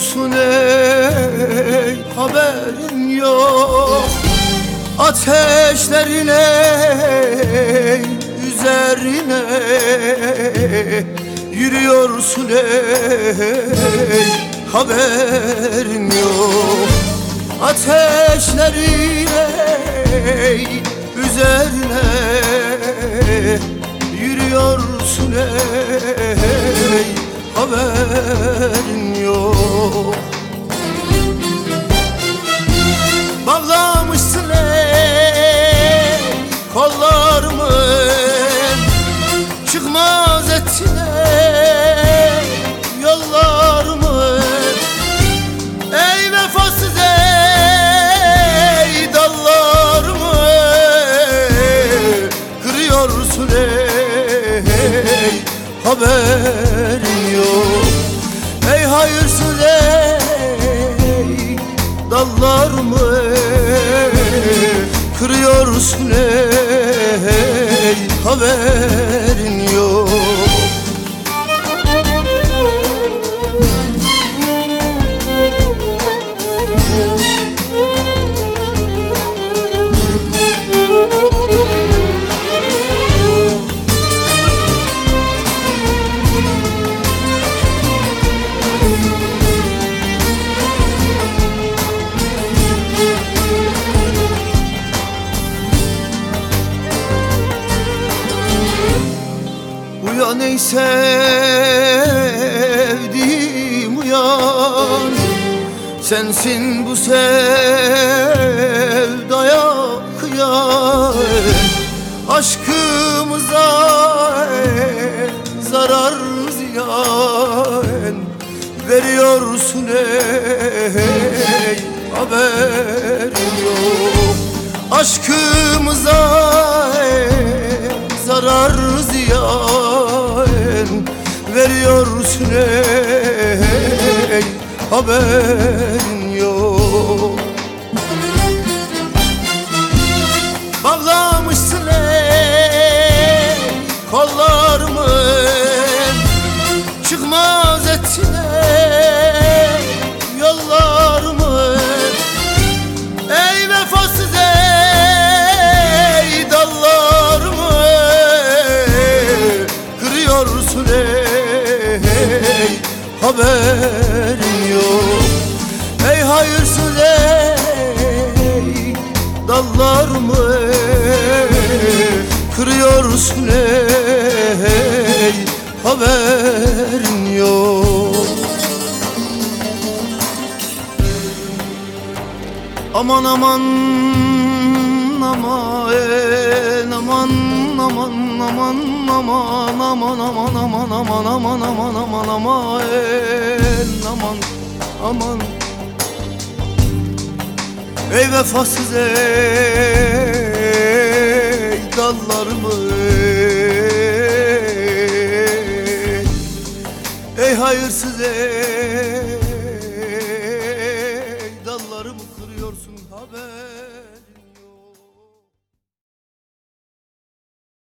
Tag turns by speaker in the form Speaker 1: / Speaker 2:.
Speaker 1: Yürüyorsun ey haberin yok. Ateşlerin ey üzerine Yürüyorsun ey haberin yok. Ateşlerin ey üzerine Yürüyorsun ey haberin yok. Bağlamışsın ey kollarımı Çıkmaz ettin ey yollarımı. Ey vefasız ey dallarımı Kırıyorsun ey haberin duruyorsun ey haber? Uyan ey sevdiğim uyan. Sensin bu sevdaya kıyan. Aşkımıza zarar ziyan. Veriyorsun ey haberin yok. Aşkımıza Veriyorsun ey haberin yok. Bağlamışsın ey kollarımı Çıkmaz ettin ey haberin yok. Ey hayırsız ey dallarımı Kırıyorsun ey? Haberin yok. Aman aman aman aman aman aman aman aman aman aman aman aman aman aman aman aman aman Ey vefasız ey dallarımı Ey hayırsız ey